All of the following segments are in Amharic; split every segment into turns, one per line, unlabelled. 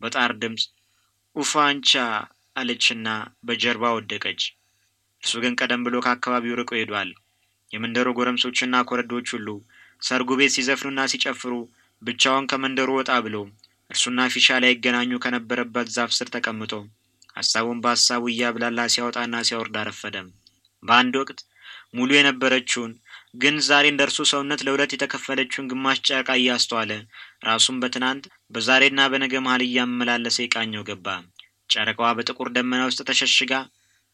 በጣር ድምፅ ኡፋንቻ አለችና በጀርባ ወደቀች። እርሱ ግን ቀደም ብሎ ከአካባቢው ርቆ ሄዷል። የመንደሩ ጎረምሶችና ኮረዶች ሁሉ ሰርጉ ቤት ሲዘፍኑና ሲጨፍሩ ብቻውን ከመንደሩ ወጣ ብሎ እርሱና ፊሻ ላይ ይገናኙ ከነበረበት ዛፍ ስር ተቀምጦ ሀሳቡን በሀሳቡ እያብላላ ሲያወጣና ሲያወርድ አረፈደም። በአንድ ወቅት ሙሉ የነበረችውን ግን ዛሬ እንደ እርሱ ሰውነት ለሁለት የተከፈለችውን ግማሽ ጨረቃ እያስተዋለ ራሱን በትናንት በዛሬና በነገ መሀል እያመላለሰ ይቃኘው ገባ። ጨረቃዋ በጥቁር ደመና ውስጥ ተሸሽጋ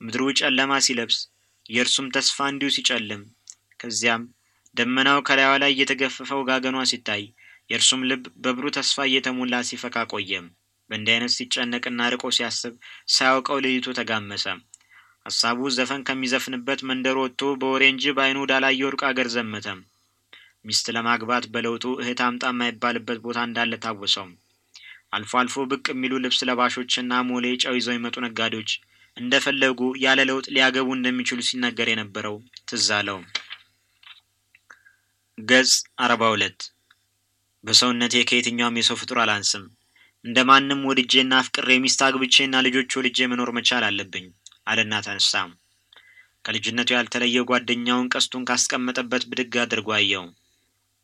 ምድሩ ጨለማ ሲለብስ የእርሱም ተስፋ እንዲሁ ሲጨልም፣ ከዚያም ደመናው ከላይዋ ላይ እየተገፈፈ ወጋገኗ ሲታይ የእርሱም ልብ በብሩህ ተስፋ እየተሞላ ሲፈካ ቆየም። በእንዲህ አይነት ሲጨነቅና ርቆ ሲያስብ ሳያውቀው ሌሊቱ ተጋመሰ። ሀሳቡ ዘፈን ከሚዘፍንበት መንደር ወጥቶ በወሬ እንጂ በአይኑ ወዳላየ ሩቅ አገር ዘመተ። ሚስት ለማግባት በለውጡ እህት አምጣ የማይባልበት ቦታ እንዳለ ታወሰው። አልፎ አልፎ ብቅ የሚሉ ልብስ ለባሾችና ሞሌ ጨው ይዘው የሚመጡ ነጋዴዎች እንደፈለጉ ያለ ለውጥ ሊያገቡ እንደሚችሉ ሲነገር የነበረው ትዝ አለው። ገጽ አርባ ሁለት በሰውነቴ ከየትኛውም የሰው ፍጡር አላንስም። እንደ ማንም ወድጄና አፍቅሬ ሚስት አግብቼና ልጆች ወልጄ መኖር መቻል አለብኝ አለና ተነሳ። ከልጅነቱ ያልተለየ ጓደኛውን ቀስቱን ካስቀመጠበት ብድግ አድርጎ አየው።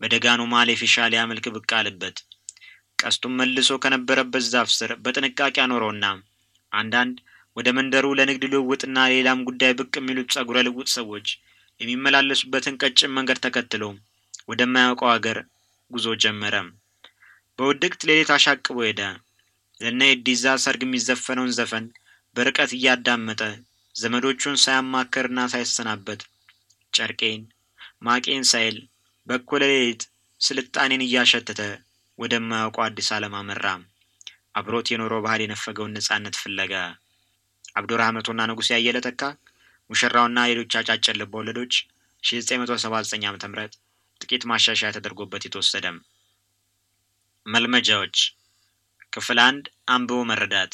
በደጋኑ መሃል የፊሻሊያ መልክ ብቅ አለበት። ቀስቱን መልሶ ከነበረበት ዛፍ ስር በጥንቃቄ አኖረውና አንዳንድ ወደ መንደሩ ለንግድ ልውውጥና ሌላም ጉዳይ ብቅ የሚሉት ጸጉረ ልውጥ ሰዎች የሚመላለሱበትን ቀጭን መንገድ ተከትሎ ወደማያውቀው አገር ጉዞ ጀመረ። በውድቅት ሌሊት አሻቅቦ ሄደ። ለነ ኤዲዛ ሰርግ የሚዘፈነውን ዘፈን በርቀት እያዳመጠ ዘመዶቹን ሳያማከርና ሳይሰናበት ጨርቄን ማቄን ሳይል በኩለ ሌሊት ስልጣኔን እያሸተተ ወደማያውቀው አዲስ ዓለም አመራ። አብሮት የኖረው ባህል የነፈገውን ነጻነት ፍለጋ አብዱራህመቱና ንጉሥ ያየለ ተካ ሙሽራውና ሌሎች አጫጭር ልብ ወለዶች 1979 ዓ ም ጥቂት ማሻሻያ ተደርጎበት የተወሰደም። መልመጃዎች ክፍል አንድ አንብቦ መረዳት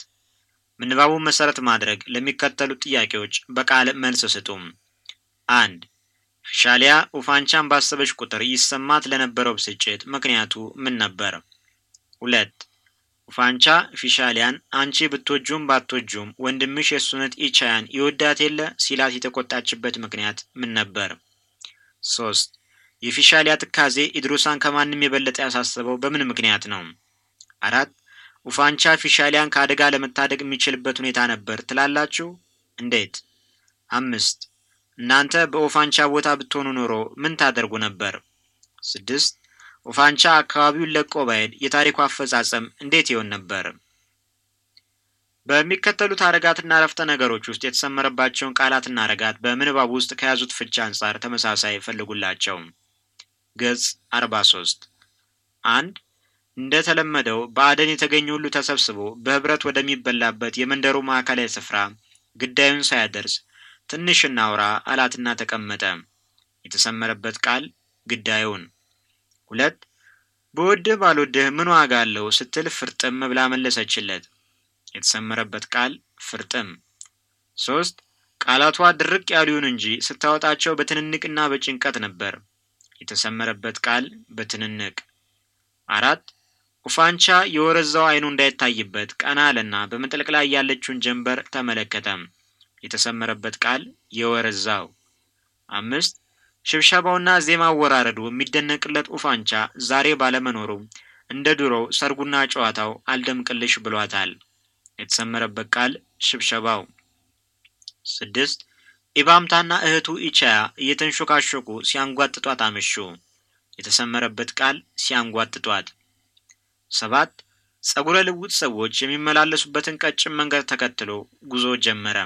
ምንባቡን መሰረት ማድረግ ለሚከተሉት ጥያቄዎች በቃል መልስ ስጡም። አንድ ፊሻሊያ ኡፋንቻን ባሰበች ቁጥር ይሰማት ለነበረው ብስጭት ምክንያቱ ምን ነበር? ሁለት ኡፋንቻ ፊሻሊያን አንቺ ብትወጁም ባትወጁም ወንድምሽ የሱነት ኢቻያን ይወዳት የለ ሲላት የተቆጣችበት ምክንያት ምን ነበር? ሶስት የፊሻሊያ ትካዜ ኢድሩሳን ከማንም የበለጠ ያሳሰበው በምን ምክንያት ነው? አራት ኡፋንቻ ፊሻሊያን ከአደጋ ለመታደግ የሚችልበት ሁኔታ ነበር ትላላችሁ? እንዴት? አምስት እናንተ በኡፋንቻ ቦታ ብትሆኑ ኖሮ ምን ታደርጉ ነበር? ስድስት ኡፋንቻ አካባቢውን ለቆ ባሄድ የታሪኩ አፈጻጸም እንዴት ይሆን ነበር? በሚከተሉት አረጋትና ረፍተ ነገሮች ውስጥ የተሰመረባቸውን ቃላትና አረጋት በምንባብ ውስጥ ከያዙት ፍቻ አንጻር ተመሳሳይ ፈልጉላቸው። ገጽ አርባ ሶስት አንድ እንደ ተለመደው በአደን የተገኘ ሁሉ ተሰብስቦ በህብረት ወደሚበላበት የመንደሩ ማዕከላዊ ስፍራ ግዳዩን ሳያደርስ ትንሽ እናውራ አላትና ተቀመጠ። የተሰመረበት ቃል ግዳዩን። ሁለት በወድህ ባልወድህ ምን ዋጋ አለው ስትል ፍርጥም ብላ መለሰችለት። የተሰመረበት ቃል ፍርጥም። ሶስት ቃላቷ ድርቅ ያሉ ይሁን እንጂ ስታወጣቸው በትንንቅና በጭንቀት ነበር። የተሰመረበት ቃል በትንንቅ። አራት ኡፋንቻ የወረዛው አይኑ እንዳይታይበት ቀና አለና በመጥለቅ ላይ ያለችውን ጀንበር ተመለከተ። የተሰመረበት ቃል የወረዛው። አምስት ሽብሸባውና ዜማ አወራረዱ የሚደነቅለት ኡፋንቻ ዛሬ ባለመኖሩ እንደ ድሮው ሰርጉና ጨዋታው አልደምቅልሽ ብሏታል። የተሰመረበት ቃል ሽብሸባው። ስድስት ኢባምታና እህቱ ኢቻያ እየተንሾካሾኩ ሲያንጓጥጧት አመሹ። የተሰመረበት ቃል ሲያንጓጥጧት። ሰባት ጸጉረ ልውጥ ሰዎች የሚመላለሱበትን ቀጭን መንገድ ተከትሎ ጉዞ ጀመረ።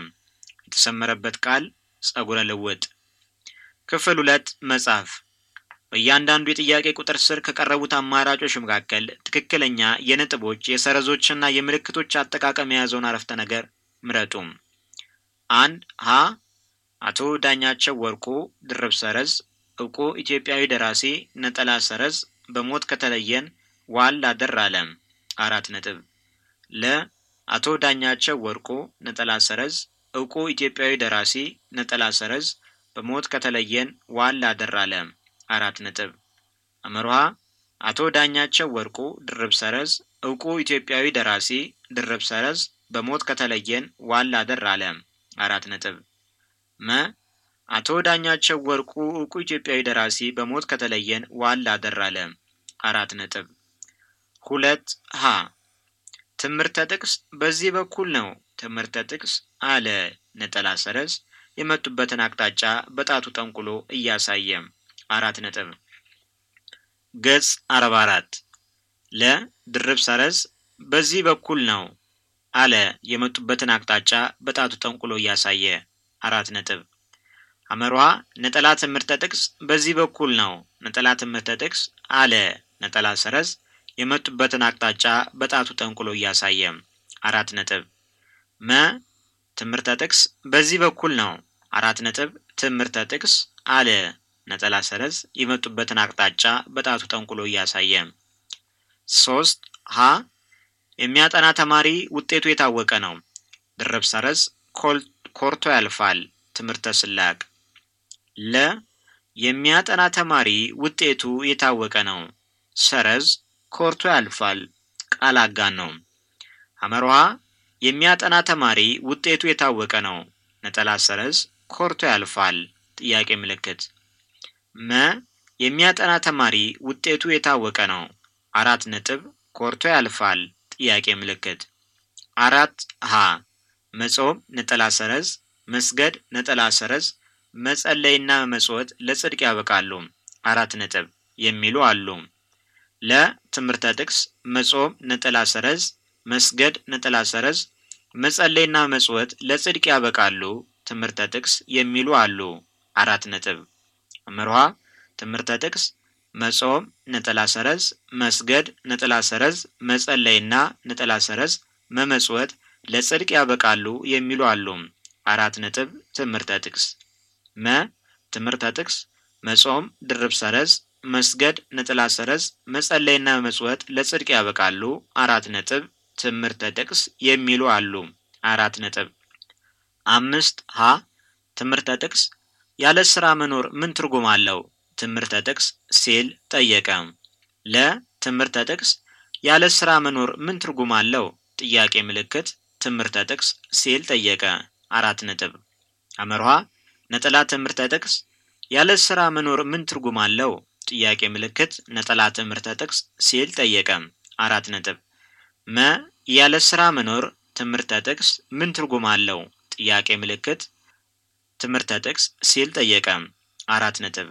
የተሰመረበት ቃል ጸጉረ ልውጥ። ክፍል ሁለት መጽሐፍ በእያንዳንዱ የጥያቄ ቁጥር ስር ከቀረቡት አማራጮች መካከል ትክክለኛ የነጥቦች የሰረዞችና የምልክቶች አጠቃቀም የያዘውን አረፍተ ነገር ምረጡ። አንድ ሀ አቶ ዳኛቸው ወርቁ ድርብ ሰረዝ እውቁ ኢትዮጵያዊ ደራሲ ነጠላ ሰረዝ በሞት ከተለየን ዋል አደር አለ አራት ነጥብ። ለ. አቶ ዳኛቸው ወርቁ ነጠላ ሰረዝ እውቁ ኢትዮጵያዊ ደራሲ ነጠላ ሰረዝ በሞት ከተለየን ዋል አደር አለ አራት ነጥብ። አመርሃ አቶ ዳኛቸው ወርቁ ድርብ ሰረዝ እውቁ ኢትዮጵያዊ ደራሲ ድርብ ሰረዝ በሞት ከተለየን ዋላ ደር አለ። አራት ነጥብ። መ. አቶ ዳኛቸው ወርቁ እውቁ ኢትዮጵያዊ ደራሲ በሞት ከተለየን ዋላ ደር አለ። አራት ነጥብ ሁለት ሀ። ትምህርተ ጥቅስ በዚህ በኩል ነው። ትምህርተ ጥቅስ አለ። ነጠላ ሰረዝ የመጡበትን አቅጣጫ በጣቱ ጠንቁሎ እያሳየ አራት ነጥብ። ገጽ አርባ አራት። ለ ድርብ ሰረዝ በዚህ በኩል ነው አለ። የመጡበትን አቅጣጫ በጣቱ ጠንቁሎ እያሳየ። አራት ነጥብ። አመሯ ነጠላ ትምህርተ ጥቅስ በዚህ በኩል ነው። ነጠላ ትምህርተ ጥቅስ አለ። ነጠላ ሰረዝ የመጡበትን አቅጣጫ በጣቱ ጠንቁሎ እያሳየ አራት ነጥብ መ ትምህርተ ጥቅስ በዚህ በኩል ነው አራት ነጥብ ትምህርተ ጥቅስ አለ ነጠላ ሰረዝ የመጡበትን አቅጣጫ በጣቱ ጠንቁሎ እያሳየ ሶስት ሀ የሚያጠና ተማሪ ውጤቱ የታወቀ ነው። ድርብ ሰረዝ ኮርቶ ያልፋል። ትምህርተ ስላቅ ለ የሚያጠና ተማሪ ውጤቱ የታወቀ ነው። ሰረዝ ኮርቶ ያልፋል። ቃል አጋን ነው። አመርሃ የሚያጠና ተማሪ ውጤቱ የታወቀ ነው። ነጠላ ሰረዝ ኮርቶ ያልፋል። ጥያቄ ምልክት መ የሚያጠና ተማሪ ውጤቱ የታወቀ ነው። አራት ነጥብ ኮርቶ ያልፋል። ጥያቄ ምልክት አራት ሀ መጾም ነጠላ ሰረዝ መስገድ ነጠላ ሰረዝ መጸለይና መመጽወት ለጽድቅ ያበቃሉ። አራት ነጥብ የሚሉ አሉ። ለ ትምህርተ ጥቅስ መጾም ነጠላ ሰረዝ መስገድ ነጠላ ሰረዝ መጸለይና መጽወት ለጽድቅ ያበቃሉ። ትምህርተ ጥቅስ የሚሉ አሉ። አራት ነጥብ መርሃ ትምህርተ ጥቅስ መጾም ነጠላ ሰረዝ መስገድ ነጠላ ሰረዝ መጸለይና ነጠላ ሰረዝ መመጽወት ለጽድቅ ያበቃሉ የሚሉ አሉ። አራት ነጥብ ትምህርተ ጥቅስ መ ትምህርተ ጥቅስ መጾም ድርብ ሰረዝ መስገድ ነጠላ ሰረዝ መጸለይና መመጽወት ለጽድቅ ያበቃሉ። አራት ነጥብ ትምህርተ ጥቅስ የሚሉ አሉ። አራት ነጥብ አምስት ሀ ትምህርተ ጥቅስ ያለ ስራ መኖር ምን ትርጉም አለው? ትምህርተ ጥቅስ ሲል ጠየቀ። ለ ትምህርተ ጥቅስ ያለ ስራ መኖር ምን ትርጉም አለው? ጥያቄ ምልክት ትምህርተ ጥቅስ ሲል ጠየቀ። አራት ነጥብ አመርሃ ነጠላ ትምህርተ ጥቅስ ያለ ስራ መኖር ምን ትርጉም አለው? ጥያቄ ምልክት ነጠላ ትምህርተ ጥቅስ ሲል ጠየቀ። አራት ነጥብ መ ያለ ስራ መኖር ትምህርተ ጥቅስ ምን ትርጉም አለው? ጥያቄ ምልክት ትምህርተ ጥቅስ ሲል ጠየቀ። አራት ነጥብ